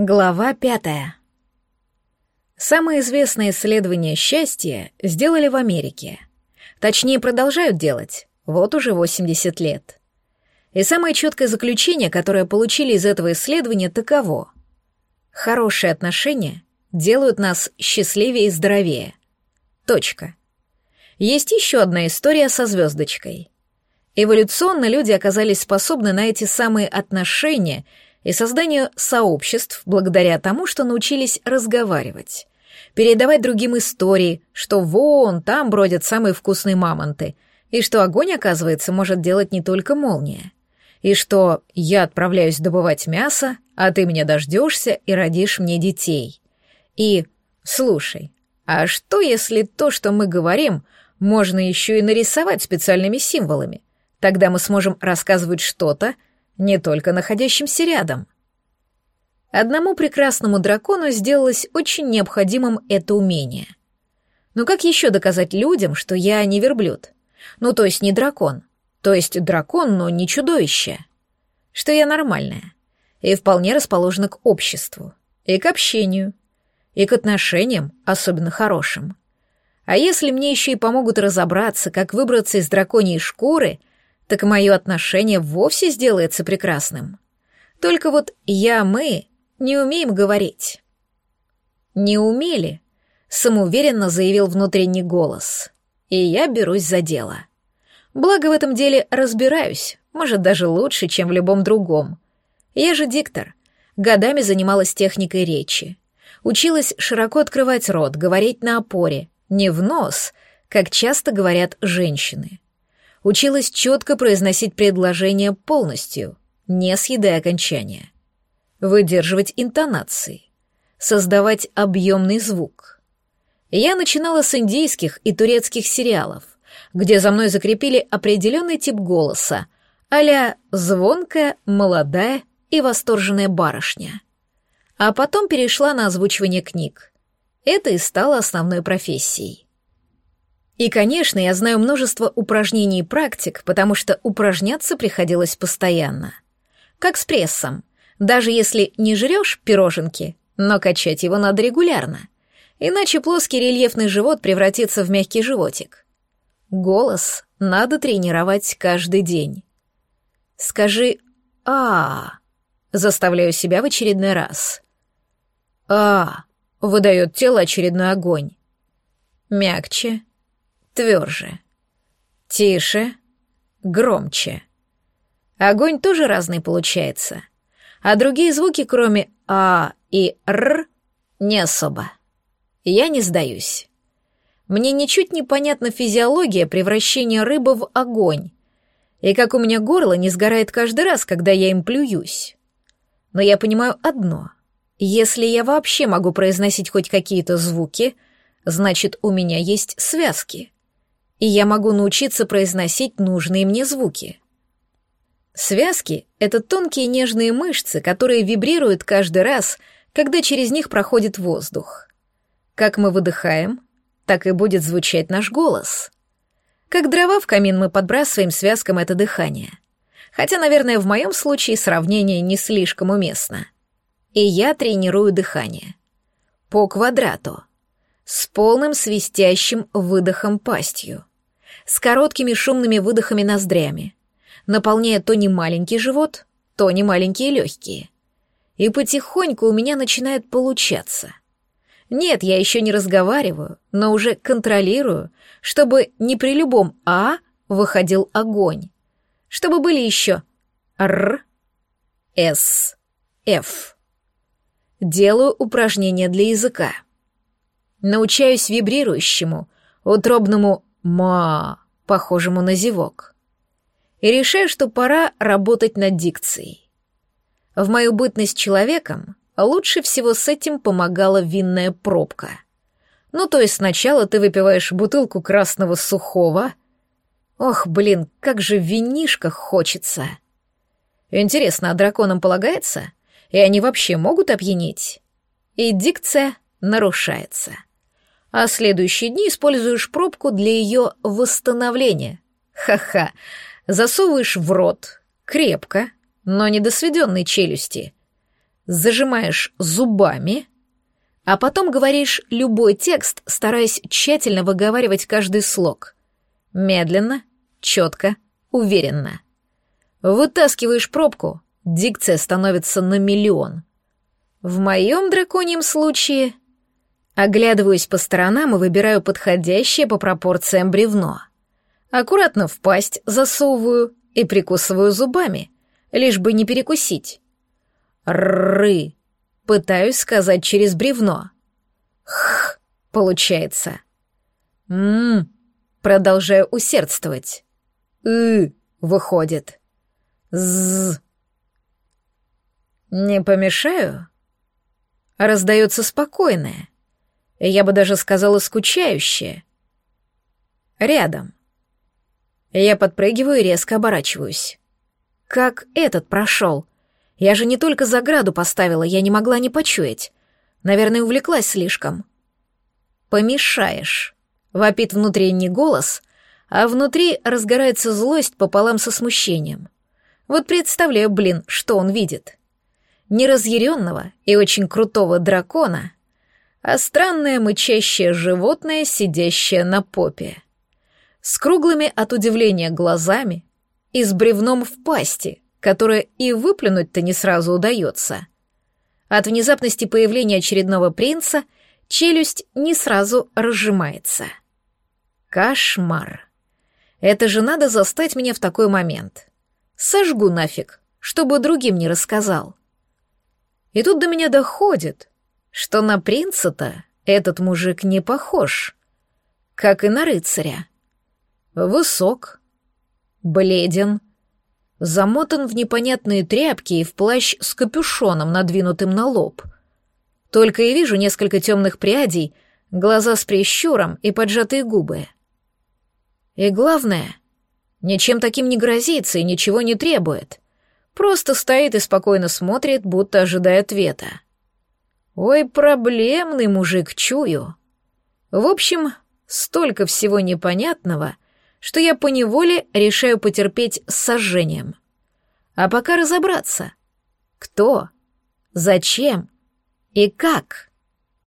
Глава пятая. Самое известное исследование счастья сделали в Америке. Точнее, продолжают делать, вот уже 80 лет. И самое четкое заключение, которое получили из этого исследования, таково. Хорошие отношения делают нас счастливее и здоровее. Точка. Есть еще одна история со звездочкой. Эволюционно люди оказались способны на эти самые отношения — и созданию сообществ благодаря тому, что научились разговаривать, передавать другим истории, что вон там бродят самые вкусные мамонты, и что огонь, оказывается, может делать не только молния, и что я отправляюсь добывать мясо, а ты меня дождешься и родишь мне детей. И, слушай, а что если то, что мы говорим, можно еще и нарисовать специальными символами? Тогда мы сможем рассказывать что-то, не только находящимся рядом. Одному прекрасному дракону сделалось очень необходимым это умение. Но как еще доказать людям, что я не верблюд? Ну, то есть не дракон. То есть дракон, но не чудовище. Что я нормальная. И вполне расположена к обществу. И к общению. И к отношениям, особенно хорошим. А если мне еще и помогут разобраться, как выбраться из драконьей шкуры, так мое отношение вовсе сделается прекрасным. Только вот я-мы не умеем говорить. Не умели, самоуверенно заявил внутренний голос. И я берусь за дело. Благо в этом деле разбираюсь, может, даже лучше, чем в любом другом. Я же диктор. Годами занималась техникой речи. Училась широко открывать рот, говорить на опоре, не в нос, как часто говорят женщины училась четко произносить предложения полностью, не съедая окончания, выдерживать интонации, создавать объемный звук. Я начинала с индийских и турецких сериалов, где за мной закрепили определенный тип голоса, а звонкая, молодая и восторженная барышня. А потом перешла на озвучивание книг. Это и стало основной профессией. И, конечно, я знаю множество упражнений и практик, потому что упражняться приходилось постоянно. Как с прессом. Даже если не жрешь пироженки, но качать его надо регулярно. Иначе плоский рельефный живот превратится в мягкий животик. Голос надо тренировать каждый день. Скажи «а», заставляю себя в очередной раз. «А», выдает тело очередной огонь. Мягче, тверже. Тише, громче. Огонь тоже разный получается. А другие звуки, кроме «а» и «р», не особо. Я не сдаюсь. Мне ничуть не понятна физиология превращения рыбы в огонь, и как у меня горло не сгорает каждый раз, когда я им плююсь. Но я понимаю одно. Если я вообще могу произносить хоть какие-то звуки, значит, у меня есть связки и я могу научиться произносить нужные мне звуки. Связки — это тонкие нежные мышцы, которые вибрируют каждый раз, когда через них проходит воздух. Как мы выдыхаем, так и будет звучать наш голос. Как дрова в камин мы подбрасываем связкам это дыхание. Хотя, наверное, в моем случае сравнение не слишком уместно. И я тренирую дыхание. По квадрату. С полным свистящим выдохом пастью с короткими шумными выдохами ноздрями, наполняя то не маленький живот, то не маленькие легкие. И потихоньку у меня начинает получаться. Нет, я еще не разговариваю, но уже контролирую, чтобы не при любом «а» выходил огонь, чтобы были еще «р», «с», «ф». Делаю упражнения для языка. Научаюсь вибрирующему, утробному «ма», похожему на зевок. И решаю, что пора работать над дикцией. В мою бытность человеком лучше всего с этим помогала винная пробка. Ну, то есть сначала ты выпиваешь бутылку красного сухого. Ох, блин, как же винишка хочется. Интересно, а драконам полагается? И они вообще могут опьянеть? И дикция нарушается а следующие дни используешь пробку для ее восстановления. Ха-ха, засовываешь в рот, крепко, но не до сведенной челюсти. зажимаешь зубами, а потом говоришь любой текст, стараясь тщательно выговаривать каждый слог. Медленно, четко, уверенно. Вытаскиваешь пробку, дикция становится на миллион. В моем драконьем случае оглядываюсь по сторонам и выбираю подходящее по пропорциям бревно. Аккуратно в пасть засовываю и прикусываю зубами, лишь бы не перекусить. Ры. Пытаюсь сказать через бревно. Х. Получается. М. Продолжаю усердствовать. И. Выходит. З. Не помешаю? Раздается спокойное. Я бы даже сказала скучающее. Рядом. Я подпрыгиваю и резко оборачиваюсь. Как этот прошел? Я же не только заграду поставила, я не могла не почуять. Наверное, увлеклась слишком. «Помешаешь», — вопит внутренний голос, а внутри разгорается злость пополам со смущением. Вот представляю, блин, что он видит. Неразъяренного и очень крутого дракона, а странное мычащее животное, сидящее на попе. С круглыми от удивления глазами и с бревном в пасти — которое и выплюнуть-то не сразу удается. От внезапности появления очередного принца челюсть не сразу разжимается. Кошмар. Это же надо застать меня в такой момент. Сожгу нафиг, чтобы другим не рассказал. И тут до меня доходит, что на принца-то этот мужик не похож, как и на рыцаря. Высок, бледен, замотан в непонятные тряпки и в плащ с капюшоном, надвинутым на лоб. Только и вижу несколько темных прядей, глаза с прищуром и поджатые губы. И главное, ничем таким не грозится и ничего не требует. Просто стоит и спокойно смотрит, будто ожидая ответа. Ой, проблемный мужик, чую. В общем, столько всего непонятного — что я поневоле решаю потерпеть с сожжением. А пока разобраться. Кто? Зачем? И как?